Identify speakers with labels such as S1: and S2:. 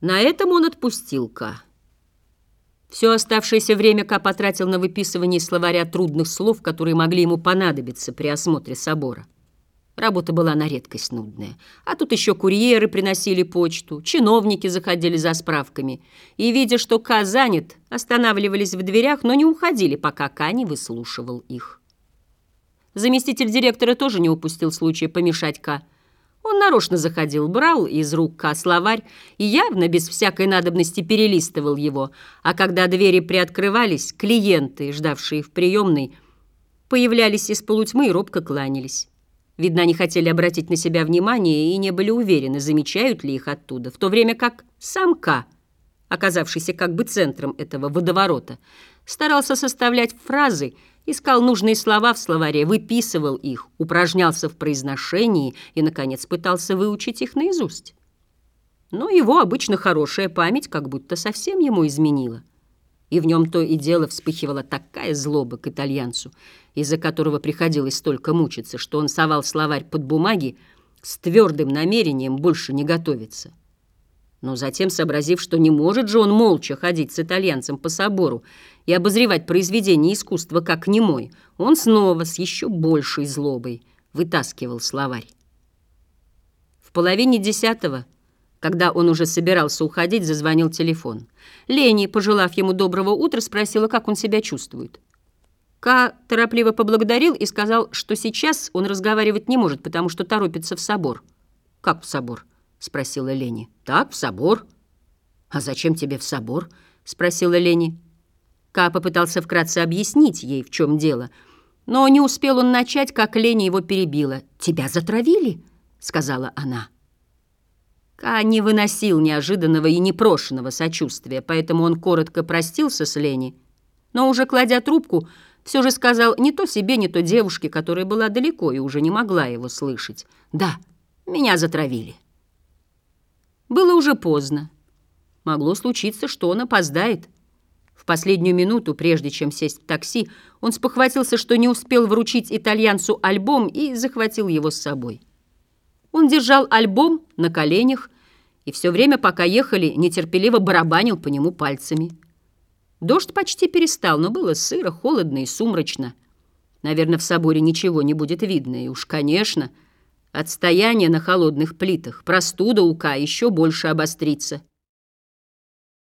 S1: На этом он отпустил Ка. Все оставшееся время Ка потратил на выписывание словаря трудных слов, которые могли ему понадобиться при осмотре собора. Работа была на редкость нудная. А тут еще курьеры приносили почту, чиновники заходили за справками. И, видя, что Ка занят, останавливались в дверях, но не уходили, пока Ка не выслушивал их. Заместитель директора тоже не упустил случая помешать Ка. Он нарочно заходил, брал из рук Ка словарь и явно без всякой надобности перелистывал его, а когда двери приоткрывались, клиенты, ждавшие в приемной, появлялись из полутьмы и робко кланялись. Видно, они хотели обратить на себя внимание и не были уверены, замечают ли их оттуда, в то время как сам Ка, оказавшийся как бы центром этого водоворота, старался составлять фразы, искал нужные слова в словаре, выписывал их, упражнялся в произношении и, наконец, пытался выучить их наизусть. Но его обычно хорошая память как будто совсем ему изменила. И в нем то и дело вспыхивала такая злоба к итальянцу, из-за которого приходилось столько мучиться, что он совал словарь под бумаги с твердым намерением больше не готовиться. Но затем, сообразив, что не может же он молча ходить с итальянцем по собору и обозревать произведение искусства как немой, он снова с еще большей злобой вытаскивал словарь. В половине десятого, когда он уже собирался уходить, зазвонил телефон. Лени, пожелав ему доброго утра, спросила, как он себя чувствует. Ка торопливо поблагодарил и сказал, что сейчас он разговаривать не может, потому что торопится в собор. «Как в собор?» — спросила Лени. «Так, в собор». «А зачем тебе в собор?» — спросила Лени. Ка попытался вкратце объяснить ей, в чем дело, но не успел он начать, как Лени его перебила. «Тебя затравили?» — сказала она. Ка не выносил неожиданного и непрошенного сочувствия, поэтому он коротко простился с Лени, но уже кладя трубку, все же сказал не то себе, не то девушке, которая была далеко и уже не могла его слышать. «Да, меня затравили». Было уже поздно. Могло случиться, что он опоздает. В последнюю минуту, прежде чем сесть в такси, он спохватился, что не успел вручить итальянцу альбом и захватил его с собой. Он держал альбом на коленях и все время, пока ехали, нетерпеливо барабанил по нему пальцами. Дождь почти перестал, но было сыро, холодно и сумрачно. Наверное, в соборе ничего не будет видно, и уж, конечно, Отстояние на холодных плитах, простуда у Ка еще больше обострится.